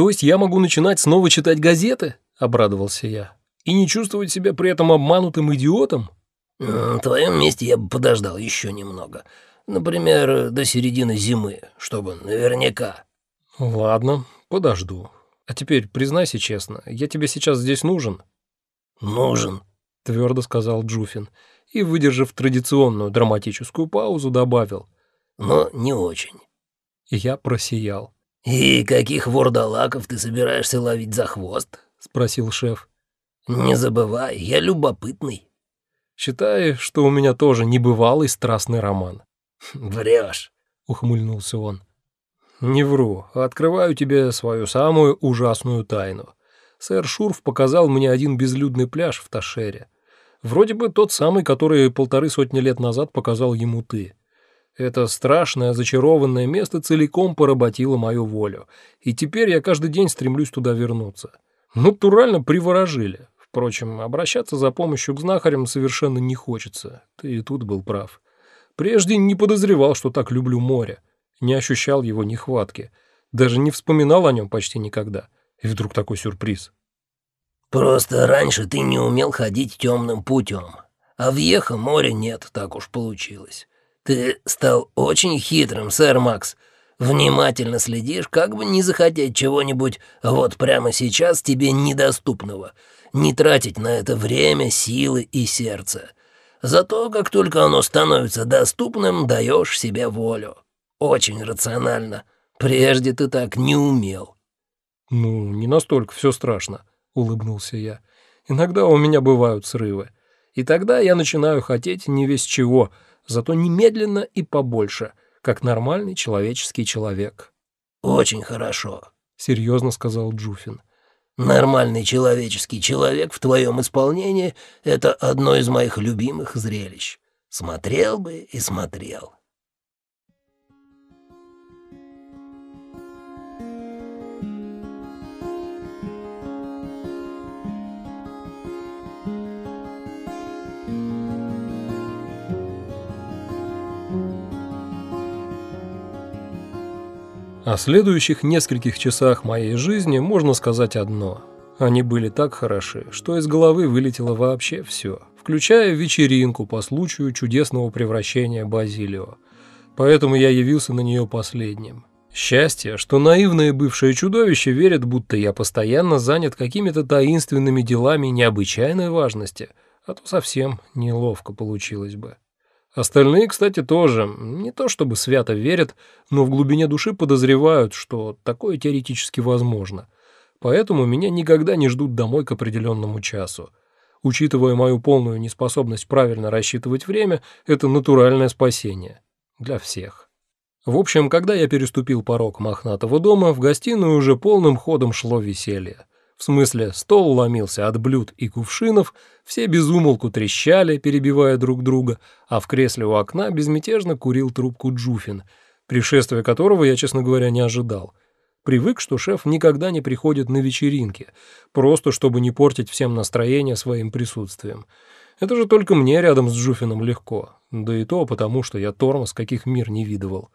То есть я могу начинать снова читать газеты? Обрадовался я. И не чувствовать себя при этом обманутым идиотом? На твоем месте я бы подождал еще немного. Например, до середины зимы, чтобы наверняка. Ладно, подожду. А теперь признайся честно, я тебе сейчас здесь нужен? Нужен, твердо сказал Джуфин и, выдержав традиционную драматическую паузу, добавил. Но не очень. Я просиял. «И каких вордалаков ты собираешься ловить за хвост?» — спросил шеф. «Не забывай, я любопытный». «Считай, что у меня тоже небывалый страстный роман». «Врешь», — ухмыльнулся он. «Не вру, открываю тебе свою самую ужасную тайну. Сэр Шурф показал мне один безлюдный пляж в Ташере. Вроде бы тот самый, который полторы сотни лет назад показал ему ты. Это страшное, зачарованное место целиком поработило мою волю, и теперь я каждый день стремлюсь туда вернуться. Натурально приворожили. Впрочем, обращаться за помощью к знахарям совершенно не хочется. Ты и тут был прав. Прежде не подозревал, что так люблю море. Не ощущал его нехватки. Даже не вспоминал о нем почти никогда. И вдруг такой сюрприз. «Просто раньше ты не умел ходить темным путем. А в Ехо моря нет, так уж получилось. Ты стал очень хитрым, сэр Макс. Внимательно следишь, как бы не захотеть чего-нибудь вот прямо сейчас тебе недоступного. Не тратить на это время, силы и сердце. Зато, как только оно становится доступным, даешь себе волю. Очень рационально. Прежде ты так не умел. «Ну, не настолько все страшно», — улыбнулся я. «Иногда у меня бывают срывы. И тогда я начинаю хотеть не весь чего — зато немедленно и побольше, как нормальный человеческий человек. «Очень хорошо», — серьезно сказал Джуфин. «Нормальный человеческий человек в твоем исполнении — это одно из моих любимых зрелищ. Смотрел бы и смотрел». О следующих нескольких часах моей жизни можно сказать одно. Они были так хороши, что из головы вылетело вообще все, включая вечеринку по случаю чудесного превращения Базилио. Поэтому я явился на нее последним. Счастье, что наивное бывшее чудовище верит, будто я постоянно занят какими-то таинственными делами необычайной важности, а то совсем неловко получилось бы. Остальные, кстати, тоже не то чтобы свято верят, но в глубине души подозревают, что такое теоретически возможно. Поэтому меня никогда не ждут домой к определенному часу. Учитывая мою полную неспособность правильно рассчитывать время, это натуральное спасение. Для всех. В общем, когда я переступил порог мохнатого дома, в гостиную уже полным ходом шло веселье. В смысле, стол ломился от блюд и кувшинов, все безумолку трещали, перебивая друг друга, а в кресле у окна безмятежно курил трубку Джуфин, пришествия которого я, честно говоря, не ожидал. Привык, что шеф никогда не приходит на вечеринки, просто чтобы не портить всем настроение своим присутствием. Это же только мне рядом с Джуфином легко, да и то потому, что я тормоз, каких мир не видывал.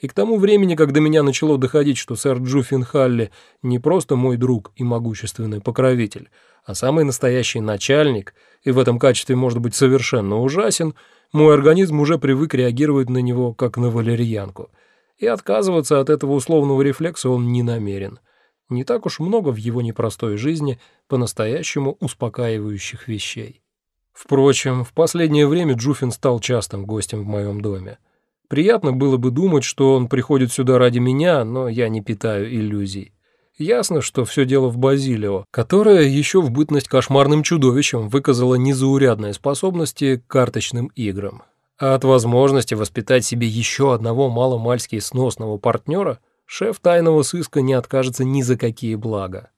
И к тому времени, когда меня начало доходить, что сэр Джуффин Халли не просто мой друг и могущественный покровитель, а самый настоящий начальник, и в этом качестве может быть совершенно ужасен, мой организм уже привык реагировать на него, как на валерьянку. И отказываться от этого условного рефлекса он не намерен. Не так уж много в его непростой жизни по-настоящему успокаивающих вещей. Впрочем, в последнее время Джуфин стал частым гостем в моем доме. Приятно было бы думать, что он приходит сюда ради меня, но я не питаю иллюзий. Ясно, что все дело в Базилио, которая еще в бытность кошмарным чудовищем выказала незаурядные способности к карточным играм. А от возможности воспитать себе еще одного маломальски сносного партнера шеф тайного сыска не откажется ни за какие блага.